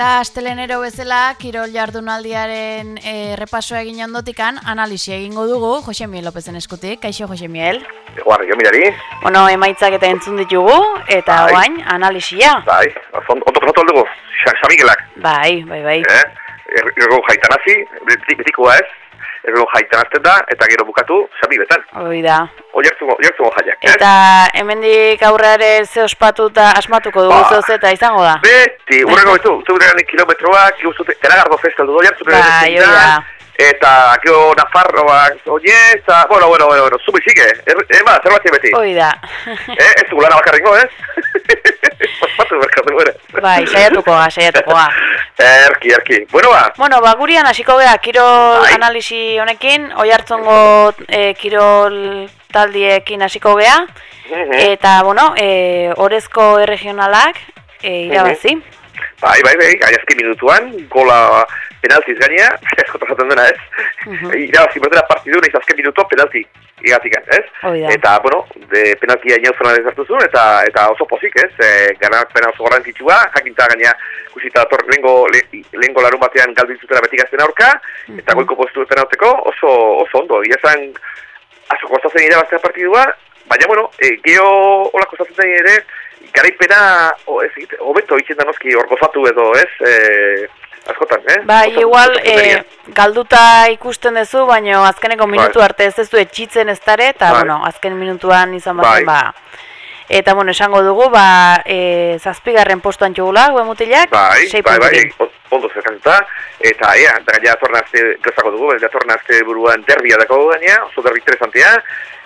Eta astelenero bezala, Kirol jardunaldiaren e, repasoa egin ondotikan, analisi egingo dugu, Jose Miel Lopezen eskutik. Kaixo, Jose Miel. Guarri, jo mirari. Bueno, emaitzak eta entzun ditugu, eta Bai. oain, analisia. Bai, ondo pasatu aldugu. Xamigelak, Bai, bai, bai. eh? Er- Ergo jaitanazi, beti- betikoa ez. Ergo jaitanazten da, eta gero bukatu, Xamiletan. Hoi da. Oiertzugo, oiertzugo jaiak, eh? Eta hemendik aurrare ze ospatu eta asmatuko dugu Ba. zoz eta izango da. Beti, urrego betu, zeurean kilometroak, guztute, eragardo festal du, oiertzuko Bai, hoi da. Eta, gero Nafarroak, oie, eta, bueno, bueno, bueno, bueno, zubi zike, er, ema, zer bat beti. Hoi da. Eh, ez dugu lana bakarringo, ez? Paspatu berkatu ere. bai, saiatukoa, saiatukoa. Erki, erki. Bueno, ba, Bueno, ba, gurian hasiko gea kirol Bai. analisi honekin, oi hartzongo e, kirol taldiekin hasiko gea, eta, bueno, e, orezko erregionalak e, irabazi. Bai, bai, bai, gaiazki minutuan, gola penaltiz gaina, eskotan zaten dena, ez? Mhm. Irabazi berdera partidu nahiz azken minutua penalti igatikan, ez? Da. Eta, bueno, de penaltia inau Fernandez hartu zuen, eta, eta oso pozik, ez? E, Gara pena oso garrantzitsua, jakinta gaina kusita dator lehengo, le, lehengo larun batean galdu zutela beti gazten aurka, eta goiko postu penalteko oso, oso ondo, egia esan, asko kostatzen irabaztea partidua, baina, bueno, e, geho hola kostatzen ere, garaipena, o, ez, hobeto itxen da noski hor gozatu edo, ez? E, askotan, eh? Bai, Oso- igual, e, galduta ikusten duzu, baina azkeneko minutu arte ez duzu etxitzen ez dare, eta, Bai. bueno, azken minutuan izan Bai. bazen, ba... Eta, bueno, esango dugu, ba, e, zazpigarren postuan txugula, gue mutilak, Bai, sei bai, bai, ondo zerkatuta, eta ea, da gaina datorren aste gozako dugu, aste buruan derbia dako gaina, oso derbi interesantea,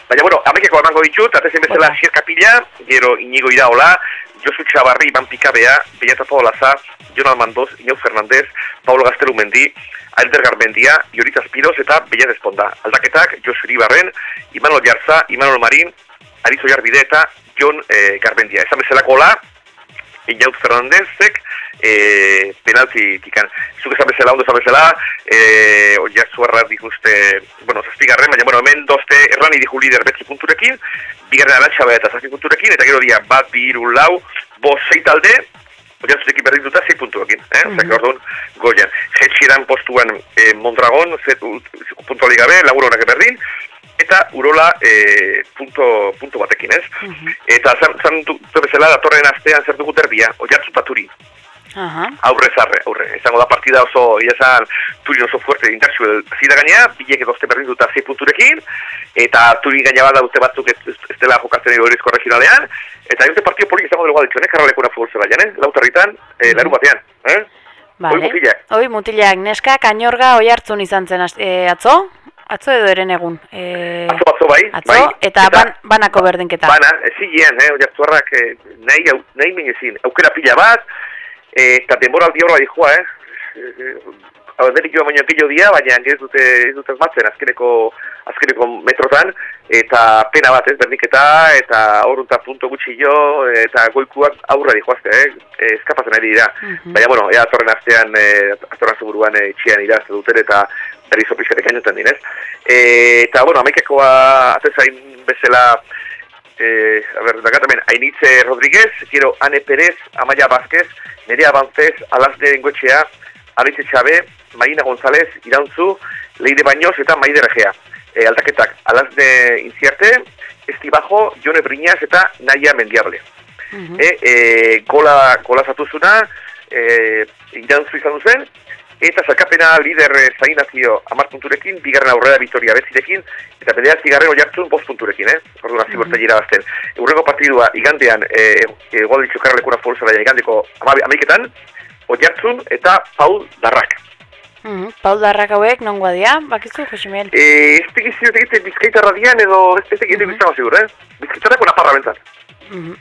baina, bueno, amekeko emango ditut, atezen bezala Bota. Xierka Pila, gero Inigo Iraola, Josu Txabarri, Iban Pikabea, Beñata Paolaza, Jon Almandoz, Inau Fernandez, Paulo Gaztelumendi, Alder Garmendia, Iorita Espiroz eta Bella Desponda. Aldaketak, Josu Iribarren, Imanol Jarza, Imanol Marin, Arizo Jarbide eta Jon eh, Garmendia. Esan bezalako la, Inaut Fernandezek e, penalti tikan. Zuk esan bezala, ondo esan bezala, e, oia zuarra dituzte, bueno, zazpigarren, baina, bueno, hemen dozte errani dihu lider betzi punturekin, bigarren alatxabe eta zazpi punturekin, eta gero dia bat, bi, iru, lau, bo, sei talde, zutekin berdin duta, sei punturekin, eh? Mm -hmm. orduan, goian. Jetxiran postuan e, Mondragon, zet, puntuali gabe, laburo honak berdin, eta urola e, punto, punto batekin, ez? Eta zan, zan du bezala datorren astean zer dugu derbia, oiatzu paturi, Aha. aurre zarre, aurre. Izango da partida oso, iazan, turi oso fuerte indartxu zida gaina, bilek edozte berdin duta zei punturekin, eta turi gaina bada dute batzuk ez, ez, dela jokatzen edo erizko regionalean, eta dute partio polik izango dugu dituen, eh, karralekuna futbol zelaian, eh? Lautarritan, eh, laru batean, eh? Vale. Hoi mutilak. Hoi mutilak, neska, kanorga oi hartzun izan zen e, atzo? Atzo edo eren egun. E, Atzo, atzo bai, atzo, bai. eta, ban, banako berdinketa. Bana, ezin, eh, oiartzuarrak eh, nahi, nahi minezin, aukera pila bat, eh, eta denboraldi horra dijoa, eh? Hau, denik joan baino pillo dia, baina ez dute, ez dute matzen azkeneko, azkeneko metrotan, eta pena bat ez, berdinketa, eta horrunta punto gutxi jo, eta goikuak aurra dijoazte, eh? eh eskapatzen ari dira. Mhm. Baina, bueno, ea atorren astean, eh, atorren buruan eh, txian irazte duten, eta berriz opiskatek gainoten dinez. Eh, eta, bueno, amaikekoa atezain bezala, eh, a ver, dakat hemen, Ainitze Rodríguez, gero Ane Pérez, Amaya Vázquez, Nerea Banzez, Alazde Engoetxea, Alice Txabe, Maina González, Irantzu, Leire Baños eta Maide Regea. E, aldaketak, Alazde Inziarte, Estibajo, Jone Briñaz eta Naia Mendiable. Mhm. E, e, gola, gola zatuzuna, e, Irantzu izan duzen, eta zakapena lider eh, zainazio amar punturekin, bigarren aurrera Vitoria bezirekin, eta bederatzi garren oiartzun bost punturekin, eh? Ordu nazi borta gira bazten. Urrengo partidua igandean, e, e, gol ditxo karrelekura foruzara igandeko amabi, amaiketan, oiartzun eta Paul Darrak. Mhm. Paul Darrak hauek nongoa dira, bakizu, Josemiel? E, ez tegizio tegite bizkaitarra dian edo ez tegite Mhm. bizkama zigur, eh? Bizkaitarrako naparra bentzat. Mhm.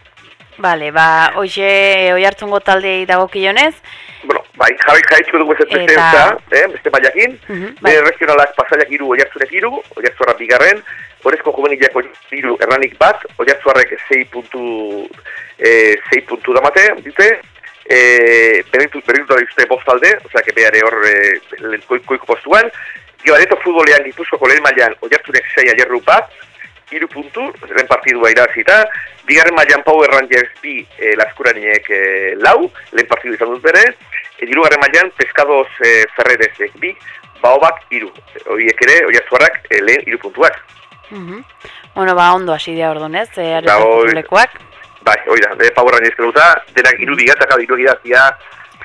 Bale, ba, hoxe oi hartzungo taldei dagokionez, Bueno, bai, jabi jaitxiko dugu ez beste Eta- eh, beste maiakin. Mhm, bai. Bere regionalak pasaiak iru, oiartzunek iru, oiartzuarra bigarren, Horezko juvenilak iru erranik bat, oiartzuarrek 6 puntu, eh, 6 puntu damate, dite, eh, berdintu da uste bost talde, osea, que behare hor eh, lehen koiko, koiko postuan, Gio, areto futbolean gipuzkoko lehen mailan oiartzunek 6 aierru bat, iru puntu, lehen partidua irazita, bigarren mailan Power Rangers bi e, laskuranek e, lau, lehen partidu izan dut bere, e, dirugarren mailan Pescados e, Ferrerezek bi, baobak iru, horiek ere, oiartzuarrak e, lehen iru puntuak. Mhm. Bueno, ba, ondo hasi dira ordunez, eh, Ba, hoi- lekuak. Bai, hori da, de Power Rangers geruta, denak iru bigat, eta iru gidazia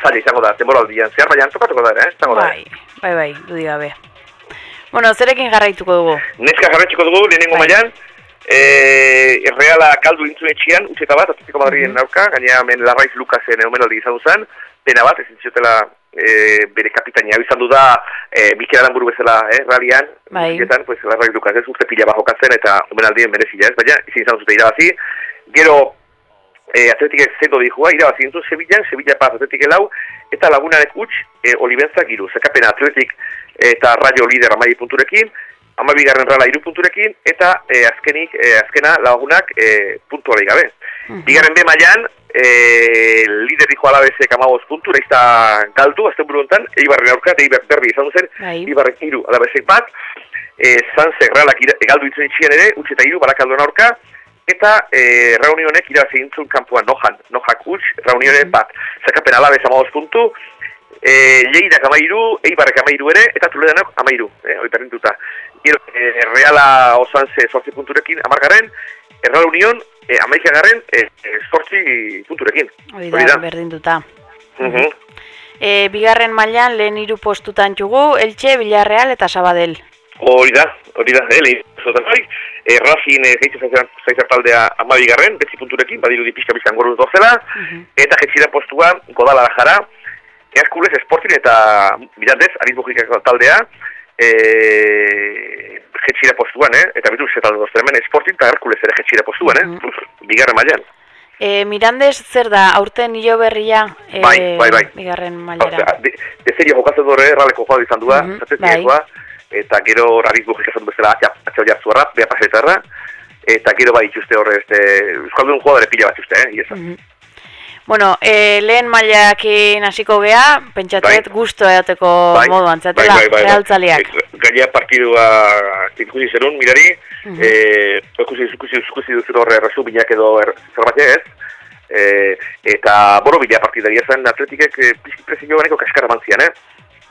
zaila izango da, demoraldian, zehar mailan tokatuko da, eh? Izango da. Bai, bai, bai, dudi gabe. Bueno, zerekin jarraituko dugu? Neska jarretxiko dugu, lehenengo Bai. mailan, e, Reala kaldu intzun etxian, utxeta bat, Atletico Madriden Mhm. aurka, gainera hemen Larraiz Lukasen omenaldi izan duzan, pena bat, ez zitzotela e, bere kapitania hau izan du da, e, Mikel Aranburu bezala, eh, ralian, Bai. Ziketan, pues, Larraiz Lukas ez urte pila bajo jokatzen eta omenaldien merezila ez, baina izin izan zute irabazi, gero e, atletik zendo dihua, irabazi dintu Sevillan, Sevilla paz atletik lau, eta lagunanek utx, e, Olibenza giru, zekapena atletik eta raio lider amai punturekin, amabigarren rala iru punturekin, eta e, azkenik, e, azkena lagunak e, puntu gabe. Mhm. Bigarren B mailan, e, lider dijo alabezek amaboz puntu, naizta galdu, azten buru honetan, eibarren aurka, eta eibar berri izan duzen, Bai. ibarren iru alabezek bat, e, zanzek ralak ira- galdu itzuen itxien ere, utx eta iru barakalduen aurka, eta e, reunionek irabazi intzun kanpuan nojan, nojak utx, reunionek bat, zakapen alabez amaboz puntu, e, Lleidak amairu, Eibarrek amairu ere, eta Tuledanak amairu, e, hori berdintuta. Gero, e, Reala osanze sortzi punturekin, amargarren, Erral Union, e, amaikagarren, e, e, sortzi punturekin. Hori Hori da, da. berdinduta. Mhm. E, bigarren mailan lehen hiru postutan txugu, Elche, Villarreal eta Sabadell. Hori da, hori da, eh, lehin zotan bai. E, Racing e, geitzu zaizar taldea amabigarren, betzi punturekin, badirudi pixka pixka angoruz dozela, Mhm. eta jetxira postua, Godala jara, Easkules Sporting eta Mirandez, Arizbujikako taldea, e, jetxira postuan, eh? eta bitu ze talde dozten hemen, Sporting eta Herkules ere jetxira postuan, eh? Mhm. Uf, bigarren mailan. E, Mirandez zer da, aurten hilo berria e, Bai, bai, bai. bigarren mailera. de, de serio jokatzen dure, erraleko joa izan dua, Mhm, zateziekoa, eta gero Arizbujik esan du bezala atxa, atxa jartzuarra, beha pasetarra, eta gero bai itxuste horre, este, Euskaldun joa dara pila bat itxuste, eh? Iesa. Mhm. Bueno, e, lehen mailakin hasiko gea, pentsatet Bai. gusto edateko moduan, zatela, realtzaleak. E, Gainea partidua ikusi zerun, mirari, Mhm. eh, ikusi, ikusi, ikusi duzu horre resuminak edo er, zerbait ez, eh, eta boro bila partidaria zen atletikek eh, pizki presio baneko kaskara mantzian, eh?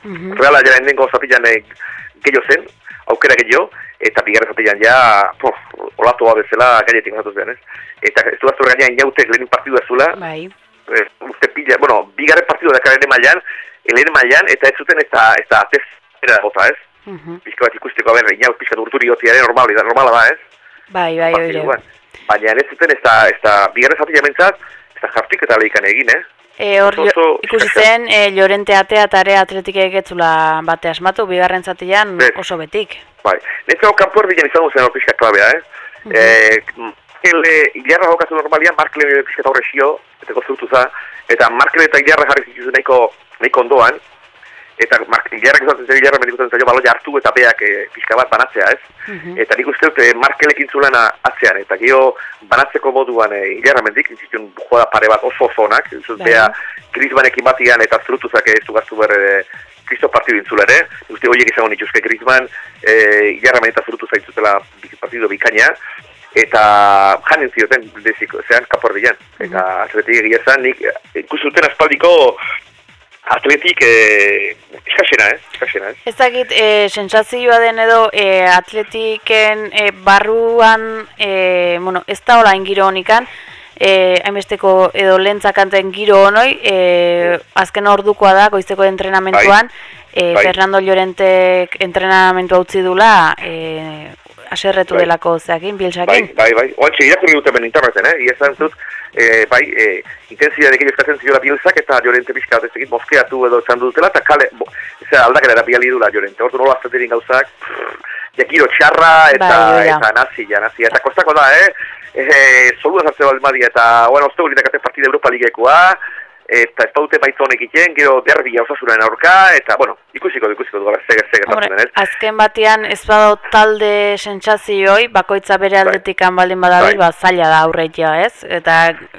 Mhm. Reala jara endengo zatilan eh, gehiago zen, aukera gehiago, eta bigarren zatilan ja, pof, olatoa bezala gainetik osatu zen, ez? Eta ez du aztu gaina inautek lehenin partidua zula, Bai. uste pila, bueno, bigarren partidu da lehen mailan, lehen mailan, eta ez zuten ez da, ez da, atez, era gota, ez? Mhm. Pizka bat ikusteko, aber, inaut pizka urturi gotia ere normala, da, normala da, ez? Bai, bai, oire. Partiduan. Baina ez zuten ez da, ez da, bigarren zatila mentzat, ez da jartik eta lehikan egin, eh? E, hor, ikusi zen, e, Llorente atea eta ere atletikek etzula bate asmatu, bigarren zatian Bet. oso betik. Bai, netzako kanpo erdian izan duzen hor pizka klabea, eh? Eh, el, eh, Ilarra jokatu normalian, Markele pizka eta horre xio, eta gozurtu za, eta Markele eta Ilarra jarri zituzu nahiko, nahiko ondoan, eta Mark, Ilarra gizatzen zen Ilarra medikutzen zailo baloia hartu eta beak eh, pizka bat banatzea, ez? Mhm. Eta nik uste dut eh, Markelekin zulana atzean, eta gero banatzeko moduan eh, Ilarra mendik, inzitun joda pare bat oso oso onak, zut Bai. bea Griezmannekin batian eta zurutuzak ez du gaztu berre Kristo partidu intzula ere, uste horiek izango nituzke Griezmann, e, Ilarra menita zurutu zaitzutela bi- partidu bikaina, eta janen zioten dezik, zean kapordian, eta atletik egia nik ikusuten aspaldiko atletik eh, eskasena, eh? eskasena, eh? Ez dakit, e, sensazioa den edo e, atletiken e, barruan, e, bueno, ez da hola ingiro honikan, e, hainbesteko edo lentzakanten giro honoi, e, azken ordukoa da, goizeko entrenamentuan, e, Bai. Fernando Llorentek entrenamentu utzi dula, e, aserretu Bai. delako zeakin, Bai, bilsakin. bai, bai. Oantxe, irakurri dute ben interneten, eh? Ia esan dut, eh, bai, eh, intensidadekin eskatzen ziola bilzak eta Llorente pixka bat ez egit moskeatu edo esan dutela, eta kale, bo, eza aldakera biali dula Llorente. Hortu nola azten dirin gauzak, jakiro txarra eta, Bai, da. eta nazia, nazia. Eta kostako da, eh? Eh, solua zartze balmadi eta, bueno, oste dakate partida Europa Ligekoa, eta ez daute baita honek egiten, gero derbia osasunaren aurka, eta, bueno, ikusiko ikusiko du, gara, zeger, zeger, Hombre, gertatzen den, ez? azken batean ez badau talde sentsazioi, bakoitza bere aldetikan baldin badabil, Bai. ba, zaila da aurreitea, ez? Eta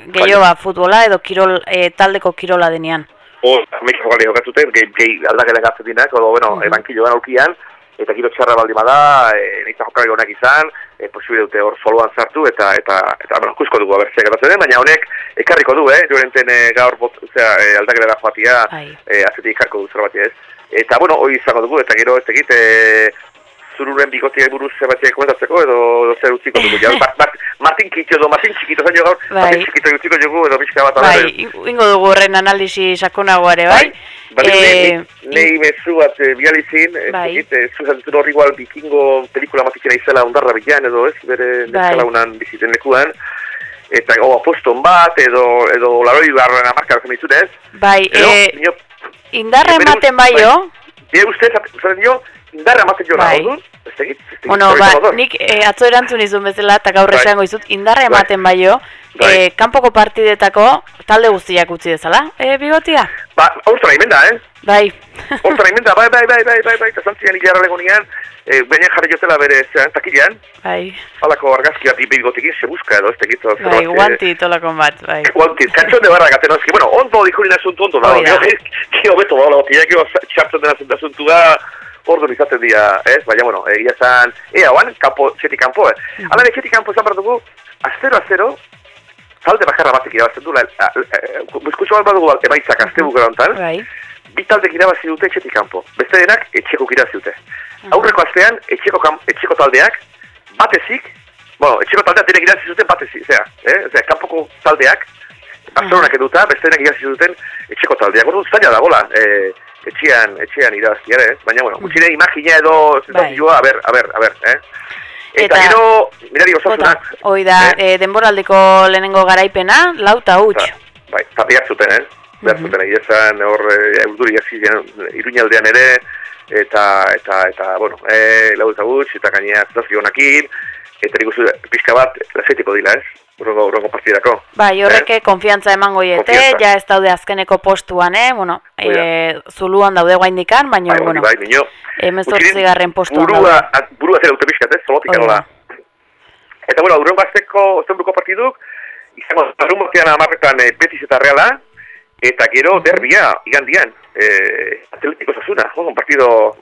gehiago ba, futbola edo kirol, e, taldeko kirola denean. O, Mexiko gale jokatzuten, gehi, gehi aldakera gatzen dinak, edo, bueno, mm. bankiloan aurkian, eta giro txarra baldin bada, e, nahizta jokari honak izan, e, posible dute hor soloan sartu, eta, eta, eta, bueno, kusko dugu abertzea gertatzen den, baina honek ekarriko du, eh, Llorenten e, gaur bot, osea, e, aldakera joatia, Bai. e, atzetik ekarko du zer batia ez. Eta, bueno, hori izango dugu, eta gero ez egit, e, zururen bigotia buruz zebatia komentatzeko, edo, edo zer utziko dugu, ja, Mart, Mart, Martin Kitxo edo Martin Txikito zaino gaur, Bai. Martin Txikito utziko dugu, edo pixka bat Bai, ingo dugu horren analisi sakonagoare, bai? Bai, Eh, Nei mezu bat e, bializin, ez Bai. egit, e, zuzatzen hor igual bikingo pelikula matikena izela ondarra bilan edo ez, bere Bai. unan biziten lekuan, eta o, aposton bat, edo, edo laroi barren amarka ez, Bai, edo, e, nio, indarra ematen bai, jo? bide ustez, zaten dio, indarra ematen jo Bai. orduan, ez egit, ez egit, Bueno, ba, nik e, atzo erantzun izun bezala, eta gaur Bai. esango izut, indarra Bai. ematen bai, jo? Bai. E, kanpoko partidetako talde guztiak utzi dezala, e, bigotia? Ba, hortzara imen da, eh? Bai. Hortzara imen da, bai, bai, bai, bai, bai, bai, eta zantzian hilarra legonian, e, baina jarri jotela bere zean, takilean, bai, halako argazki bat bigotekin se busca edo ez tegit. bai, guanti tolakon bat, bai. Guanti, kantxon de barra gaten oski. Bueno, ondo dikurin asuntu, ondo da. Hori da. Kio beto da, hola, tia, kio txartzen den asuntu da, ordu izaten dira, ez? Baina, bueno, egia zan, ea, oan, kampo, txeti kampo, eh? Mhm. Hala, txeti kampo esan behar dugu, azero, azero, talde bakarra batek irabazten du, buskutxo bat badugu emaitzak azte bukarantan, Bai. bi taldek irabazi dute etxetik kanpo. Beste denak etxeko irabazi dute. Aurreko astean etxeko etxeko taldeak batezik, bueno, etxeko taldeak denek irabazi zuten batezik, zera, eh? Zera, kanpoko taldeak Barcelonak eduta, beste denak irabazi zuten etxeko taldeak. Ordu zaila dagola, eh, etxean, etxean irabazti ere, ez? Baina, bueno, gutxine imagina edo sensazioa, a ber, a ber, a ber, eh? Eta, Eta- gero, mirari Bota, osasunak, hoi da, eh? e, denboraldiko lehenengo garaipena, lauta huts. Ba, bai, eta behar zuten, eh? Behar Mhm. zuten, egia esan, hor, e, urduri hasi iruñaldean ere, eta, eta, eta, bueno, e, lau eta gutx, eta gainea zazio honakin, eta nik uste pixka bat, lasaiteko dila, ez? Urrongo, urrongo partidako. Bai, horreke konfiantza emango iete, Konfiantza. ja ez daude azkeneko postuan, eh? Bueno, e, zuluan daude guaindikan, baina, Bai, bueno, bai, minio. emezortzigarren postuan burua, daude. burua zera dute pixkat, ez? Zolotik Hori da. nola. Eta, bueno, urrongo azteko, ostenburuko partiduk, izango, larun batean amarretan e, Betis eta Reala, eta gero derbia, igandian, e, Atletiko Sasuna, un partido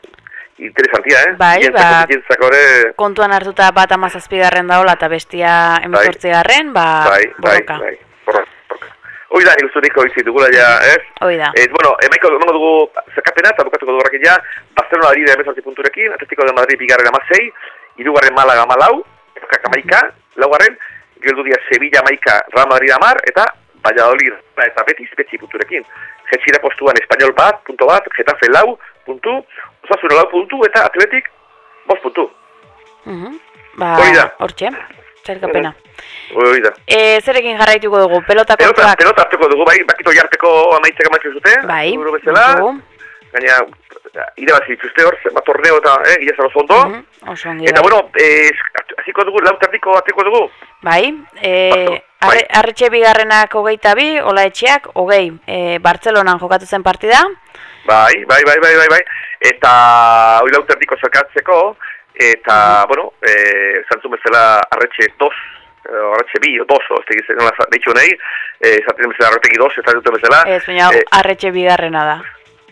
interesantia, eh? Bai, Jentzako, ba- jentzako ere, Kontuan hartuta bat amazazpigarren daola eta bestia emezortzigarren, ba, bai, bai, borroka. bai, borroka, borroka. Hoi da, nik hori dugula ja, ez? Hoi da. Ez, bueno, emaiko emango dugu zerkapena, eta bukatuko dugu horrekin ja, Barcelona ari da emezortzi punturekin, Atletico de Madrid bigarren amazei, irugarren Malaga amalau, Efkak amaika, laugarren, geldu dia Sevilla amaika, Real Madrid amar, eta Valladolid eta Betis betzi punturekin. Jetxira postuan Espanyol bat, punto bat, Getafe lau, puntu, Osasuna lau puntu, eta Atletik, bost puntu. Mhm. Ba, Hori da. hortxe, zerkapena. Hori da. E, zerekin jarraituko dugu, pelota Pelota, kontuak. pelota hartuko dugu, bai, bakito jarteko amaitzak amaitzen zute, Bai, bezala, dugu. Gaina, irabazi dituzte hor, zenbat torneo eta, eh, gila zara oso ondo. Mhm, Oso ongi Eta, bueno, eh, hasiko dugu, lau tardiko hartuko dugu. Bai, e, Bai. arre, arretxe bigarrenak hogeita bi, ola etxeak, hogei, e, Bartzelonan jokatu zen partida, Bai, bai, bai, bai, bai, bai. Eta, hori lau tardiko zerkatzeko, eta, bueno, eh, zantzun bezala arretxe dos, eh, arretxe bi, doso, ez tegiz, nola deitxu nahi, eh, zaten bezala arretegi dos, ez duten bezala. ez baina Eh, arretxe bigarrena da,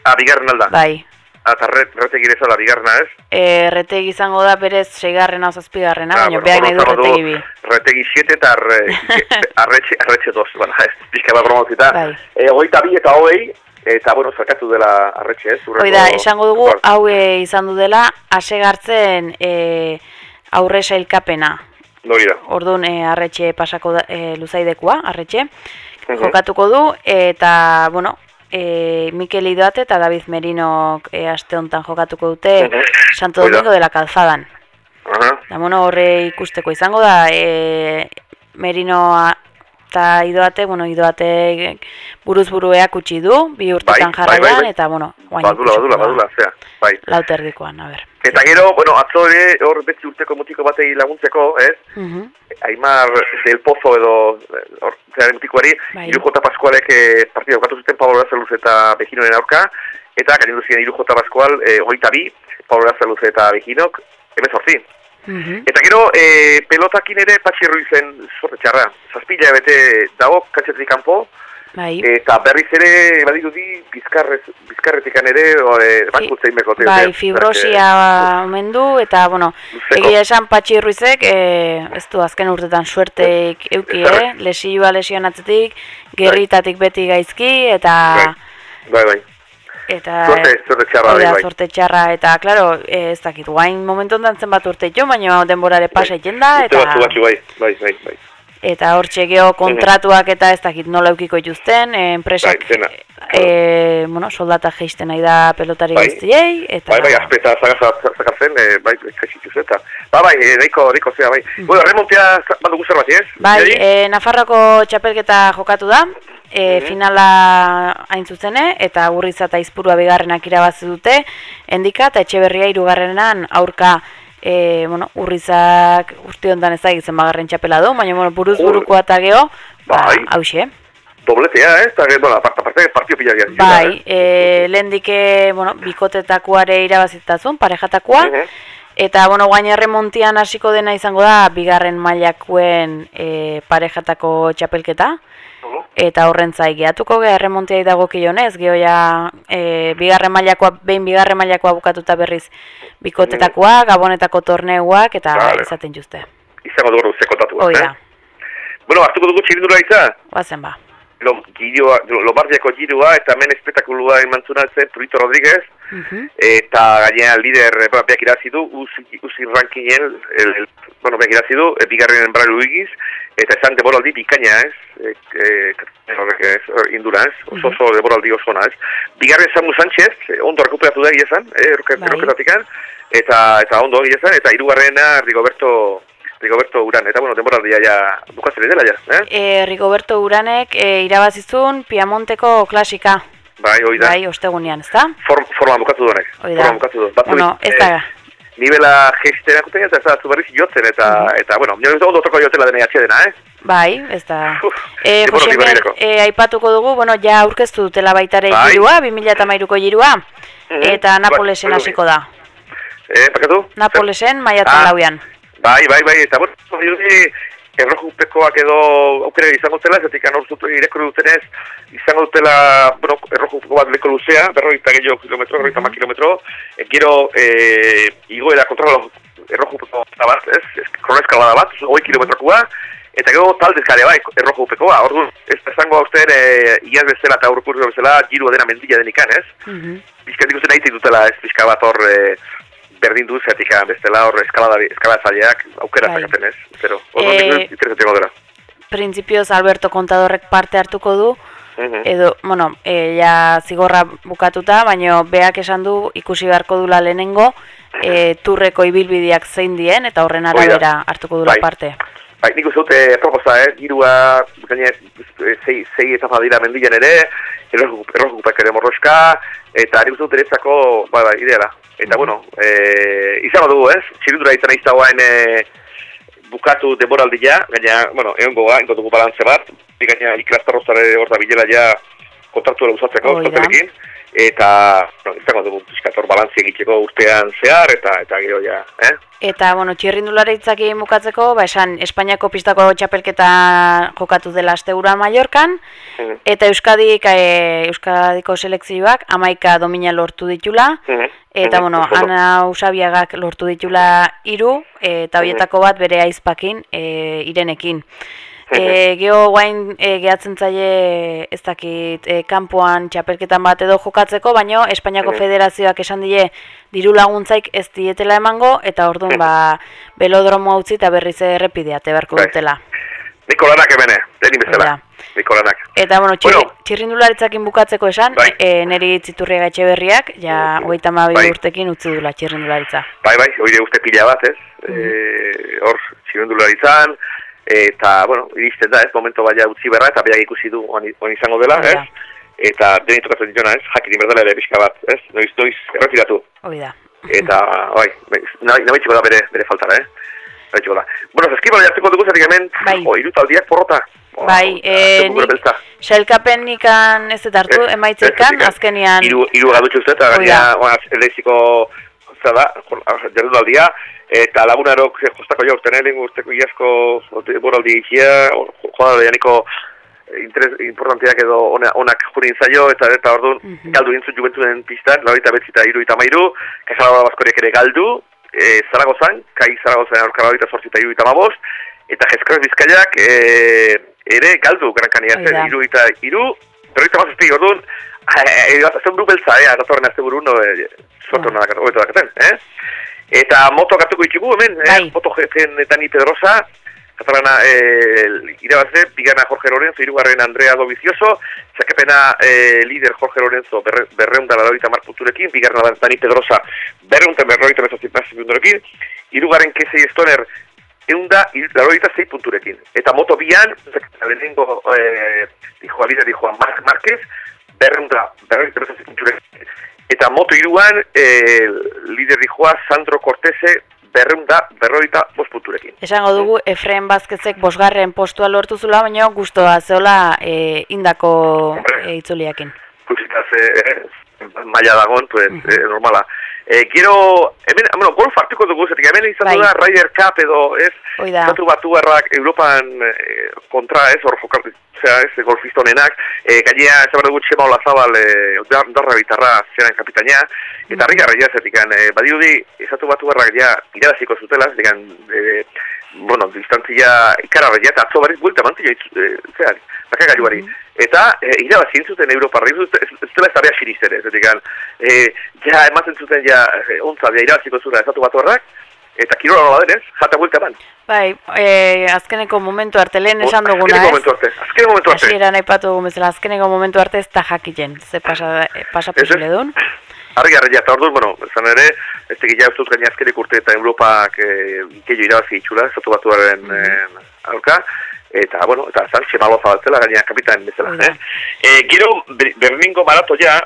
ah, bigarren alda. bai. Eta arretegi bezala bigarrena, ez? E, retegi izango da berez seigarrena zazpigarrena, Ah, baina bueno, beak nahi du retegi bi. Retegi 7 eta arre, arretxe, arretxe 2. Bueno, ez, pixka bat promozita. Bai. E, hogeita bi eta hogei, eta, bueno, zarkatu dela arretxe, ez? Hoi da, esango dugu, hau e, izan du dela, asegartzen e, aurre sailkapena. Hori da. Orduan, e, arretxe pasako da, e, luzaidekua, arretxe, jokatuko du, eta, bueno, e, Mikel Idoate eta David Merino e, aste honetan jokatuko dute. Santo. Domingo de la Calzadan. Aha. Da, bueno, horre ikusteko izango da, e, Merino eta Idoate, bueno, Idoate buruz burueak utzi du, bi urtetan Bai, bai, jarraian, bai, bai. eta, bueno, guain Badula, badula, da. badula, zea, bai. Lauterdikoan, a ber. Eta gero, bueno, atzo ere hor beti urteko mutiko batei laguntzeko, ez? Mhm. Aimar del Pozo edo hor zearen mutikoari, Bai. Iru Jota Pascualek eh, partida jokatu zuten Pablo Lazaluz eta Beginoren aurka, eta gainean ziren Iru Jota Pascual, eh, hogeita bi, Pablo Lazaluz eta Beginok, hemen Mhm. Eta gero, e, pelotakin ere patxi ruizen sorte txarra. Zazpila bete dago, katxetik kanpo, Bai. eta berriz ere, badirudi, bizkarrez, bizkarretikan ere, ore, bankutzein bekote. Bai, fibrosia omen du, eta, bueno, Luzeko. egia esan Patxi Ruizek, e, ez du azken urtetan suerteik euki, eh? Lesioa lesionatzetik, gerritatik beti gaizki, eta... Bai, bai. Eta, suerte txarra, da, bai, bai. sorte txarra, eta, klaro, e, ez dakit, guain momentu ondan zenbat urte jo, baina denborare pasa egiten da, Urte batzu eta, bai, bai, bai, bai. eta hor txegeo kontratuak eta ez dakit nola eukiko dituzten, e, enpresak, Bai, e, bueno, soldata geisten nahi da pelotari Bai. guztiei, eta... Bai, bai, azpeta zagatzen, e, bai, kaxituz eta. Ba, bai, e, nahiko, nahiko zea, bai. Bueno, remontea bandugu zerbait, ez? Mm. Bai, e, Nafarroko txapelketa jokatu da, e, Mhm. finala hain zuzene, eta urriza eta izpurua bigarrenak irabazi dute, endika eta etxeberria irugarrenan aurka e, bueno, urrizak urte hontan ez da bagarren txapela du, baina bueno, buruz Ur- burukoa eta geho, ba, Bai. hause. Dobletea, ez? Eta, bueno, aparte, aparte, partio pila dira. Bai, e, lehendike, bueno, bikotetakuare irabazitazun, parejatakoa, Mhm. Eta, bueno, guain erremontian hasiko dena izango da, bigarren mailakuen e, parejatako txapelketa. Eta horren zai gehatuko geha erremontiai dago kionez, geho ja e, bigarren mailakoa, behin bigarren mailakoa bukatuta berriz bikotetakoa, gabonetako torneuak eta Vale. izaten juzte. Izango dugu zekotatu. Hoi da, Bueno, hartuko dugu txirindura itza. guazen ba. Lo, giroa, Lomardiako girua eta hemen espektakulua emantzuna zen Turito Rodríguez. Mhm. eta gainera lider eh, bueno, beak irazi du, uzi, uzi rankingen, el, el, bueno, beak irazi du, bigarren enbara luigiz, eta esan deboraldi bikaina ez, e, e, indura ez, oso oso deboraldi oso ona ez. Bigarren Samu Sánchez, eh, ondo rekuperatu da egia esan, eh, Bai. errokeratikan, eta, eta ondo egia esan, eta hirugarrena Rigoberto, Rigoberto Uran, eta bueno, deboraldia ja bukatzen dela ja, eh? E, Rigoberto Uranek e, irabazizun Piamonteko klasika, Bai, hoi da. bai, ostegunean, ezta? Form, forma bukatu du honek. Hoi da. Forma bukatu du. Batzuek, Bueno, ez da, nivela gestera juten eta ez da berriz jotzen eta eta bueno, nire ondo toko jotela dena atxe dena, eh? bai, ez da. Uf, E, Jose e, aipatuko dugu, bueno, ja aurkeztu dutela baitare Bai. girua, 2008ko girua, Mhm. eta Napolesen Bai, hasiko da. Eh, bakatu? Napolesen maiatzen Ah. lauian. Bai, bai, bai, eta bueno, errojupekoak edo aukera izango dutela, zetik anorzutu irekuru dutenez, izango dutela, bueno, errojupeko bat leko luzea, berroita gehiago kilometro, berroita ma kilometro, e, gero, e, igoera kontrola errojupeko bat, ez, ez kronezkalada bat, hoi kilometrokoa, eta gero taldez gare bai, errojupekoa, orduan, ez da esango hausten, e, iaz bezala eta aurrekurri bezala, girua dena mendila denikan, ez? Mhm. Bizka nik uste nahi dutela ez pixka bat hor e, berdin du zetik bestela hor eskalatzaileak aukera Bai. zakaten ez. Eh, nik interesatzen dela. Printzipioz Alberto Kontadorrek parte hartuko du, Mhm. edo, bueno, e, ja zigorra bukatuta, baina beak esan du ikusi beharko dula lehenengo, e, turreko ibilbideak zein dien, eta horren arabera hartuko dula Bai. parte. Bai, nik uste dute proposa, eh? Girua, gaine, eh, sei, sei etapa dira mendian ere, errojupek ere morroska, eta nik uste dut eretzako, bai, bai, ideala. Eta, bueno, eh, izango dugu, ez? Txirindura izan aiz dagoen eh, bukatu demoraldia, gaina, bueno, egon goga, ingo dugu balantze bat, gaina iklastarrozare hor da bilela ja kontratu usatzeko, euskaltelekin, eta, bueno, izango dugu piskator balantzi egiteko urtean zehar, eta, eta gero ja, eh? Eta, bueno, txirrindularitzak egin bukatzeko, ba, esan, Espainiako pistako txapelketa jokatu dela asteura Mallorcan, Mhm. eta Euskadik, e, Euskadiko selekzioak amaika domina lortu ditula, Mhm. eta, Mhm. bueno. Ana Usabiagak lortu ditula hiru eta horietako bat bere aizpakin, e, irenekin. E, geho guain e, gehatzen zaie ez dakit e, kanpoan txapelketan bat edo jokatzeko, baino Espainiako Mhm. federazioak esan die diru laguntzaik ez dietela emango eta orduan ba belodromo utzi eta berriz errepideate beharko Bai. dutela. Niko lanak hemen, deni bezala. Hori Niko lanak. Eta, bueno, txirri, Bueno. txirrindularitzakin bukatzeko esan, Bai. e, neri txiturriaga etxe berriak, ja, hogeita hamabi Bai. urtekin utzi dula txirrindularitza. Bai, bai, hori uste pila bat, ez? E, hor, txirrindularitzan, eta, bueno, iristen da, ez, momento baina utzi berra, eta beak ikusi du on, on izango dela, ez? Eta deni tokatzen ditona, ez? Jakin berdela ere pixka bat, ez? Noiz, noiz, erretiratu. Hoi da. Eta, bai, nabitxiko da bere, bere faltara, eh? Nabitxiko da. Bueno, zeskibala jartzeko dugu zatik hemen, Bai. o, irutaldiak porrota. O, Bai, e, hartzeko gure nik beltza. sailkapenikan ez dut hartu, Ez, emaitzekan, ez, azkenian... Iru, iru gadutxu uste, eta gaina, oaz, eleziko, zera da, jardunaldia, eta lagunarok eh, jostako jo urten egin urteko iasko boraldi egitea, joan janiko interes importanteak edo ona, onak jurin zaio, eta eta orduan Mhm. galdu intzut juventunen pistan, laurita betzita iru eta mairu, Baskoriak ere galdu, e, Zaragozan, Kai Zaragozan aurka laurita sortzita iru eta mabost, eta Jezkraz Bizkaiak e, ere galdu Gran Kania Hoi da. zen, iru eta iru, berroita mazazpi, orduan, e, bat azten buru beltza, eh, datorren azte buru, no, e, eh? Eta moto hartuko ditugu hemen, Bai. eh? Moto jefen Dani Pedrosa, Katalana eh, irabazle, bigana Jorge Lorenzo, irugarren Andrea Dovizioso, txakepena eh, líder Jorge Lorenzo berre, berreunda laroita marputurekin, bigarren da Dani Pedrosa berreunda berroita mezazipazzi punturekin, irugarren Kesei Stoner eunda laroita zei punturekin. Eta moto bian, lehenengo eh, dijoa líder dijoa Marc Márquez, berreunda berroita mezazipazzi punturekin. Eta moto iruan, eh, líder dijoa Sandro Cortese, berreunda berroita bost punturekin. Esango dugu, Efren Bazkezek bosgarren postua lortu zula, baina guztua zeola e, indako e, itzuliakin. ikusitaz eh, maila dagoen, pues, eh, normala. Eh, gero, hemen, bueno, golf hartuko dugu, zetik hemen izan Bai. da Ryder Cup edo, ez. Estatu batuarrak Europan eh, kontra, ez, hor jokatu, zera, ez, golfista honenak, eh, gainea, ez dugu Txema Olazabal, eh, dar- darra bitarra zeran kapitaina, eta harri garra zetikan, eh, badirudi, Estatu batuarrak ja, irabaziko zutela, zetikan, eh, bueno, distantzia ikararra ja, eta atzo barriz buelta mantzia, eh, zean, bakagailuari. Eta eh, irabazi zuten Europarra, ez ez ez dela ez da behar siniz ere, zetik, eh, ja, ematen zuten ja, eh, ontza, ja, irabaziko zuten Estatu batuarrak, eta kirola nola denez, jata buelta eman. Bai, e, azkeneko momentu arte, lehen esan duguna, Azkeneko ez? momentu arte, azkeneko momentu arte. Hasieran aipatu dugun bezala, azkeneko momentu arte ez da jakiten, ze pasa, e, pasa Ez, ez? posible duen. Argi garra eta orduan, bueno, esan ere, ez tekit ja ustut gaina azkenek urte eta Europak eh, ikeio irabazi itxula, estatu batuaren Mhm. eh, aurka, eta, bueno, eta zan, txemalo zabaltzela gaina kapitan bezala, Hori da. eh? Eh, gero, Ber- Berlingo marato ja,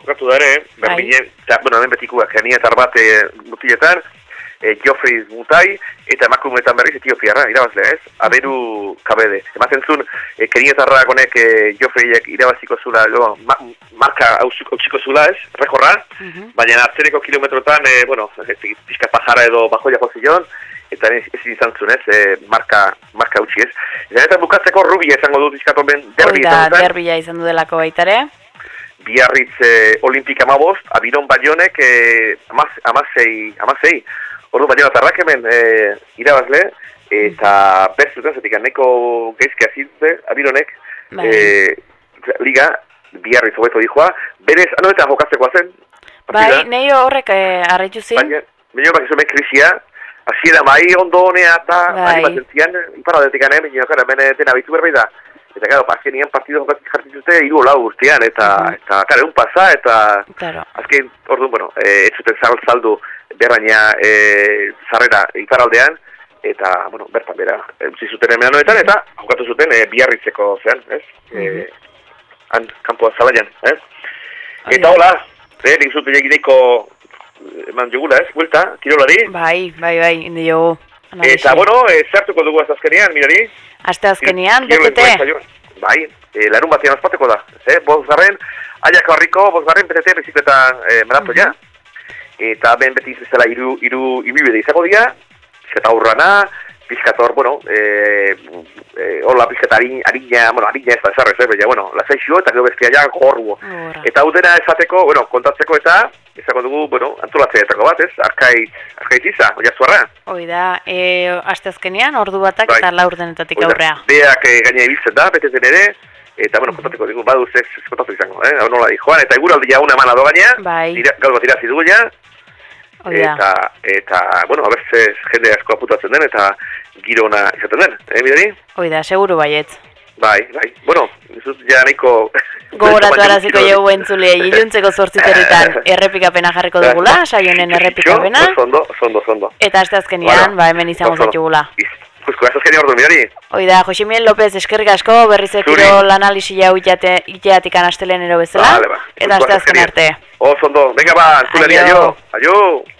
jokatu da ere, Bai. Berlinen, eta, bueno, hemen betikuak, genia eta bat eh, mutiletan, eh, Geoffrey Mutai, eta emakumeetan berriz etiopiarra, irabazlea, ez? Aberu kabede. Ematen zuen, eh, kenietarrak honek eh, Geoffreyek irabaziko zula, lo, ma, marka hautsiko zula, ez? Rekorra, Mhm. baina atzereko kilometrotan, eh, bueno, ez pixka pajara edo bajoia zion, eta ez ezin izan zuen, ez? Eh, marka, marka hautsi, ez? Eta bukatzeko rubia izango dut izkatomen Hoi derbi da, izan zen derbila izan du delako baitare. biarritz eh, olimpik amabost, abiron baionek eh, amaz, amazei, amazei. Ordu baino atarrak hemen eh, irabazle, eta bertzuten zetik nahiko geizke azizte, abironek, Bai. eh, liga, biarritz hobeto dijoa, berez, anoetan jokatzeko zen, partida, Bai, neio horrek e, arretu zin. baina, baina bak hemen krisia, hasiera bai ondo honea eta Bai. animatzen zian, iparaldetik ane, baina gara, hemen dena bitu berbei da. Eta, gara, azkenian partido jokatzen jartzen zute, hiru lau urtean, eta, Mhm. eta, kare, un pasa, eta, Claro. azken, orduan, bueno, eh, ez zuten saldu berraina eh, zarrera iparaldean, eta, bueno, bertan bera, eh, utzi zuten hemen anoetan, eta jokatu zuten eh, biarritzeko zean, ez? Eh, han, kanpoa zabaian, ez? Hori Eta hola, eh, nik zuten egideiko eman jogula, ez, buelta, kirolari. Bai, bai, bai, indi jogu. Eta, bueno, eh, zertuko dugu ez azkenean, mirari. BTT. kirol- saioan. Bai, eh, larun batean ospatuko da. Eh, bosgarren, aiako harriko, bosgarren BTT bizikleta eh, maratoia. Eta ben beti izela iru, iru ibibide izango dira, eta urrana, pizkator, bueno, eh, eh, hola pizkata harin, harina, bueno, harina ez da esarrez, eh, baina, bueno, lasaixo eta gero bestia ja. Gogorra. Eta hau dena esateko, bueno, kontatzeko eta, izango dugu, bueno, antolatzeetako bat, ez? Arkaiz, arkaiz iza, oiazuarra. Hoi da, e, aste azkenean, ordu batak Bai. eta laur denetatik Hoi da, aurrea. Beak eh, gaina ibiltzen da, beteten ere, eta, bueno, kontatuko digu, badu ez kontatu izango, eh? Hau nola di, joan, eta eguraldi jauna eman ado gaina, Bai. dira, gaur bat irazi dugu ja, Hoi da. eta, eta, bueno, a ze jende asko aputatzen den, eta girona izaten den, eh, bidari? Hoi da, seguru baiet. Bai, bai. Bueno, ez dut ja nahiko... Gogoratu araziko jau entzulei, iluntzeko zortziterritan errepikapena jarriko dugula, saionen errepikapena. Jo, oso ondo, oso ondo, oso ondo. Eta azte azkenian, ba, hemen izango zaitugula. Jusko, ez azkeni ordu, mirari? Hoi da, Josimien López eskerrik asko, berriz ekiro lanalisi jau iteatik anastelen bezala. Vale, ba. Eta azte azken arte. Oso ondo, venga ba, entzulari, Aio. aio, aio.